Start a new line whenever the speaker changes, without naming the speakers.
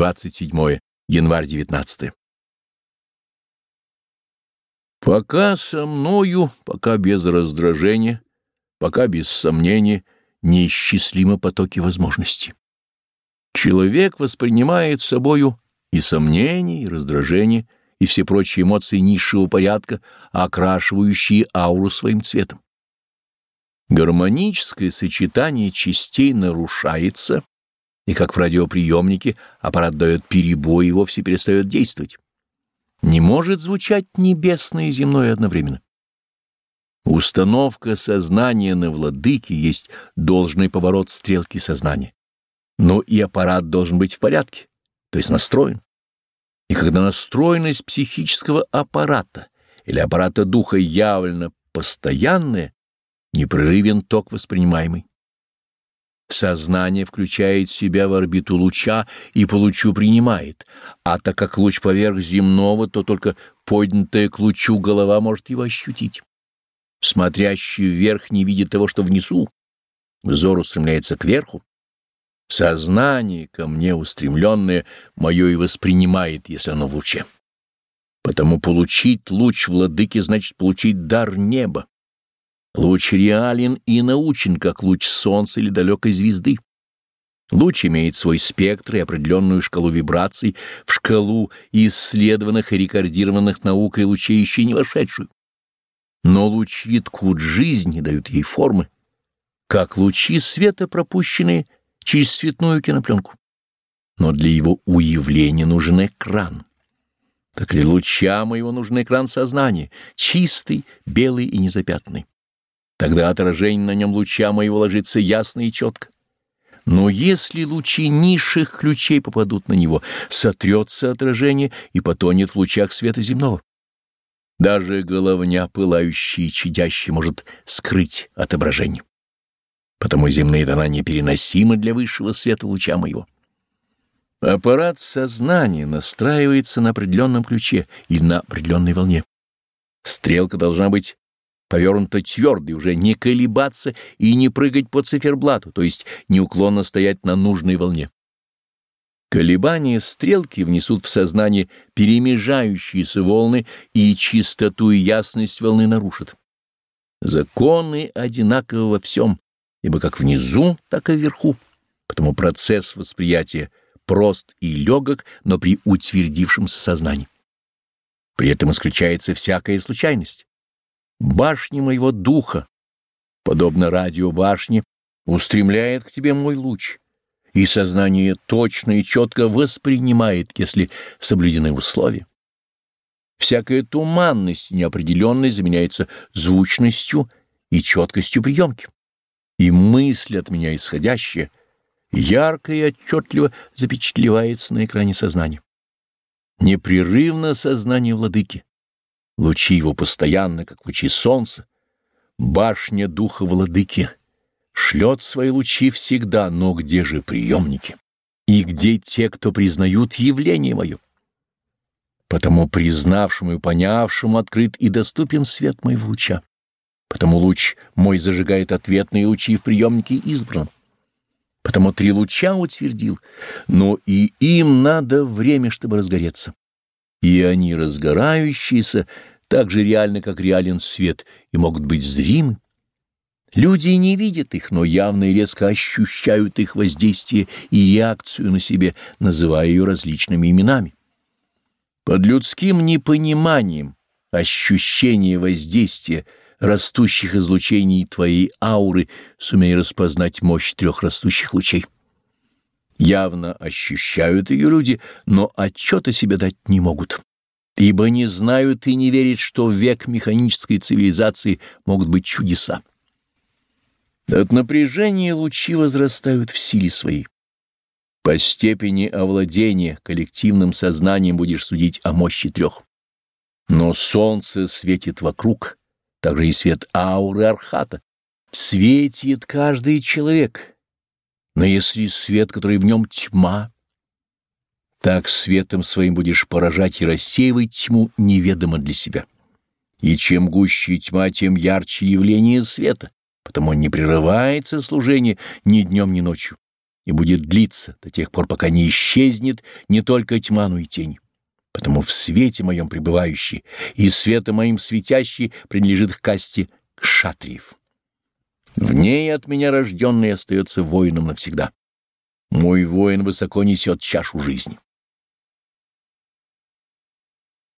27 январь 19 Пока со мною, пока без раздражения, пока без сомнения, неисчислимы потоки возможностей. Человек воспринимает собою и сомнения, и раздражение, и все прочие эмоции низшего порядка, окрашивающие ауру своим цветом. Гармоническое сочетание частей нарушается, и как в радиоприемнике аппарат дает перебой и вовсе перестает действовать. Не может звучать небесное и земное одновременно. Установка сознания на владыке есть должный поворот стрелки сознания. Но и аппарат должен быть в порядке, то есть настроен. И когда настроенность психического аппарата или аппарата духа явлена постоянная, непрерывен ток воспринимаемый. Сознание включает себя в орбиту луча и по лучу принимает, а так как луч поверх земного, то только поднятая к лучу голова может его ощутить. Смотрящий вверх не видит того, что внизу. Взор устремляется кверху. Сознание, ко мне устремленное, мое и воспринимает, если оно в луче. Потому получить луч владыки значит получить дар неба. Луч реален и научен, как луч солнца или далекой звезды. Луч имеет свой спектр и определенную шкалу вибраций, в шкалу исследованных и рекордированных наукой лучей еще не вошедшую. Но лучи ткут жизнь и дают ей формы, как лучи света, пропущенные через цветную кинопленку. Но для его уявления нужен экран. Так ли лучам его нужен экран сознания, чистый, белый и незапятнанный. Тогда отражение на нем луча моего ложится ясно и четко. Но если лучи низших ключей попадут на него, сотрется отражение и потонет в лучах света земного. Даже головня, пылающая и чадящая, может скрыть отображение. Потому земные тона непереносимы для высшего света луча моего. Аппарат сознания настраивается на определенном ключе или на определенной волне. Стрелка должна быть повернуто твердо и уже не колебаться и не прыгать по циферблату, то есть неуклонно стоять на нужной волне. Колебания стрелки внесут в сознание перемежающиеся волны и чистоту и ясность волны нарушат. Законы одинаковы во всем, ибо как внизу, так и вверху, потому процесс восприятия прост и легок, но при утвердившемся сознании. При этом исключается всякая случайность башни моего духа, подобно радиобашне, устремляет к тебе мой луч, и сознание точно и четко воспринимает, если соблюдены условия. Всякая туманность и неопределенность заменяется звучностью и четкостью приемки. И мысль от меня исходящая ярко и отчетливо запечатлевается на экране сознания. Непрерывно сознание владыки Лучи его постоянно, как лучи солнца. Башня духа владыки шлет свои лучи всегда, но где же приемники? И где те, кто признают явление мое? Потому признавшему и понявшему открыт и доступен свет моего луча. Потому луч мой зажигает ответные лучи в приемнике избранном. Потому три луча утвердил, но и им надо время, чтобы разгореться. И они, разгорающиеся, так же реальны, как реален свет, и могут быть зримы. Люди не видят их, но явно и резко ощущают их воздействие и реакцию на себе, называя ее различными именами. Под людским непониманием ощущение воздействия растущих излучений твоей ауры сумей распознать мощь трех растущих лучей. Явно ощущают ее люди, но отчета себе дать не могут ибо не знают и не верят, что в век механической цивилизации могут быть чудеса. От напряжения лучи возрастают в силе своей. По степени овладения коллективным сознанием будешь судить о мощи трех. Но солнце светит вокруг, также и свет ауры архата. Светит каждый человек, но если свет, который в нем тьма, так светом своим будешь поражать и рассеивать тьму неведомо для себя. И чем гуще тьма, тем ярче явление света, потому не прерывается служение ни днем, ни ночью. и будет длиться до тех пор, пока не исчезнет не только тьма, но и тень. Потому в свете моем пребывающий и светом моим светящий принадлежит к касте кшатриев. В ней от меня рожденный остается воином навсегда. Мой воин высоко несет чашу жизни.